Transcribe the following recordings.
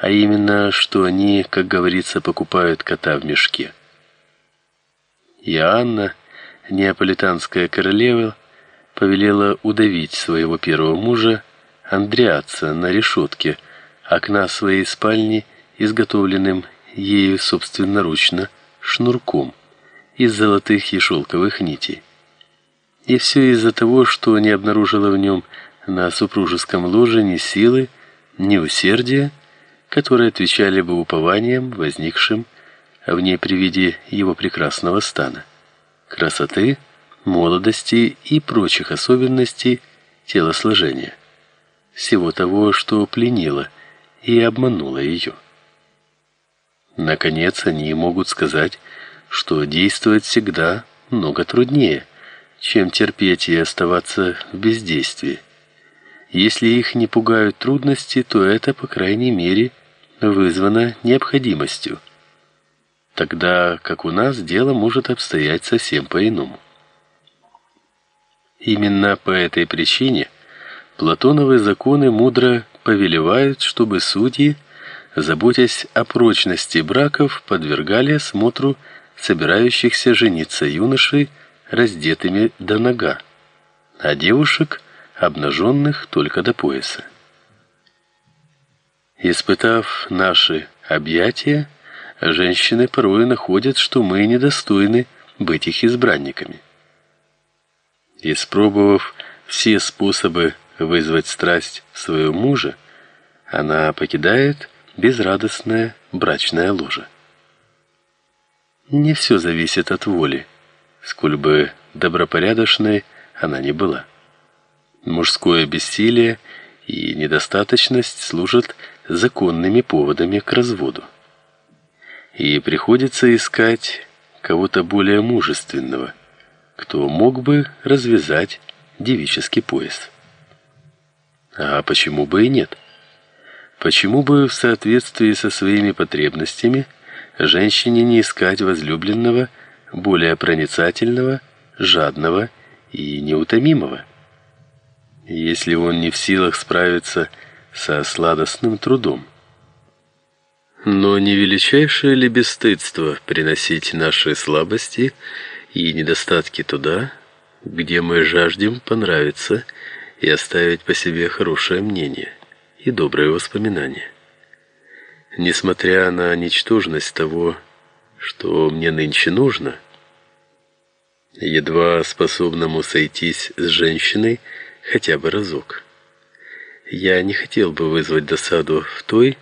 а именно, что они, как говорится, покупают кота в мешке. И Анна, неаполитанская королева, повелела удавить своего первого мужа Андреаца на решетке окна своей спальни, изготовленным ею собственноручно шнурком из золотых и шелковых нитей. И все из-за того, что не обнаружила в нем на супружеском ложе ни силы, ни усердия, которые отвечали бы упованием, возникшим в ней при виде его прекрасного стана, красоты, молодости и прочих особенностей телосложения, всего того, что пленило и обмануло ее. Наконец, они могут сказать, что действовать всегда много труднее, чем терпеть и оставаться в бездействии. Если их не пугают трудности, то это, по крайней мере, вызвано необходимостью. Тогда, как у нас, дело может обстоять совсем по-иному. Именно по этой причине Платоновы законы мудро повелевают, чтобы судьи, заботясь о прочности браков, подвергали осмотру собирающихся жениться юношей раздетыми до нога, а девушек обнаженных только до пояса. Испытав наши объятия, женщины порой находят, что мы недостойны быть их избранниками. Испробовав все способы вызвать страсть своего мужа, она покидает безрадостное брачное ложе. Не все зависит от воли, сколь бы добропорядочной она ни была. Мужское бессилие и недостаточность служат законными поводами к разводу. И приходится искать кого-то более мужественного, кто мог бы развязать девический пояс. А почему бы и нет? Почему бы в соответствии со своими потребностями женщине не искать возлюбленного более проницательного, жадного и неутомимого? Если он не в силах справиться со сладостным трудом. Но не величайшее ли бесстыдство приносить наши слабости и недостатки туда, где мы жаждем понравиться и оставить по себе хорошее мнение и добрые воспоминания. Несмотря на ничтожность того, что мне нынче нужно, едва способному сойтись с женщиной хотя бы разок. Я не хотел бы вызвать досаду в той,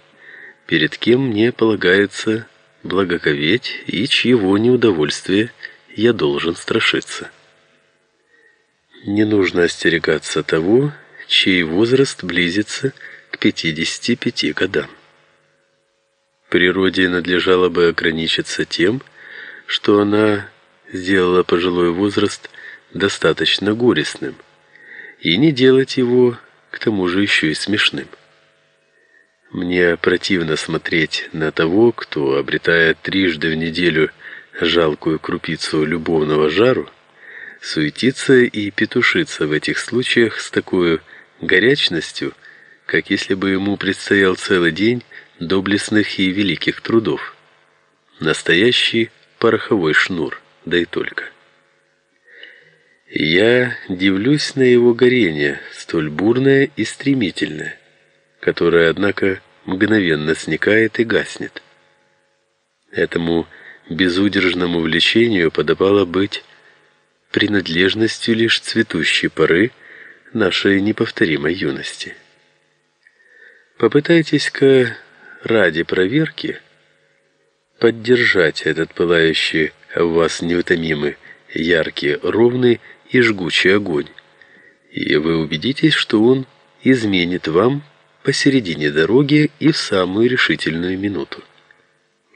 перед кем мне полагается благоговеть и чьего неудовольствия я должен страшиться. Не нужно остерегаться того, чей возраст близится к 55 годам. Природе надлежало бы ограничиться тем, что она сделала пожилой возраст достаточно горестным, и не делать его к тому же еще и смешным. Мне противно смотреть на того, кто, обретая трижды в неделю жалкую крупицу любовного жару, суетится и петушится в этих случаях с такой горячностью, как если бы ему предстоял целый день доблестных и великих трудов. Настоящий пороховой шнур, да и только. Я дивлюсь на его горение, столь бурное и стремительное, которое, однако, мгновенно сникает и гаснет. Этому безудержному влечению подобало быть принадлежностью лишь цветущей поры нашей неповторимой юности. Попытайтесь-ка ради проверки поддержать этот пылающий в вас неутомимый, яркий, ровный и жгучий огонь, и вы убедитесь, что он изменит вам посередине дороги и в самую решительную минуту.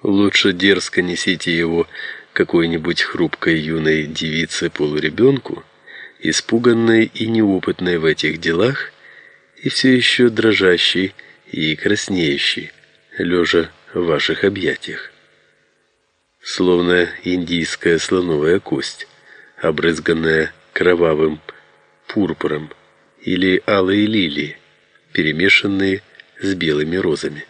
Лучше дерзко несите его какой-нибудь хрупкой юной девице полуребенку, испуганной и неопытной в этих делах, и все еще дрожащей и краснеющей, лежа в ваших объятиях. Словно индийская слоновая кость, обрызганная кровавым пурпуром, или алые лилии, перемешанные с белыми розами.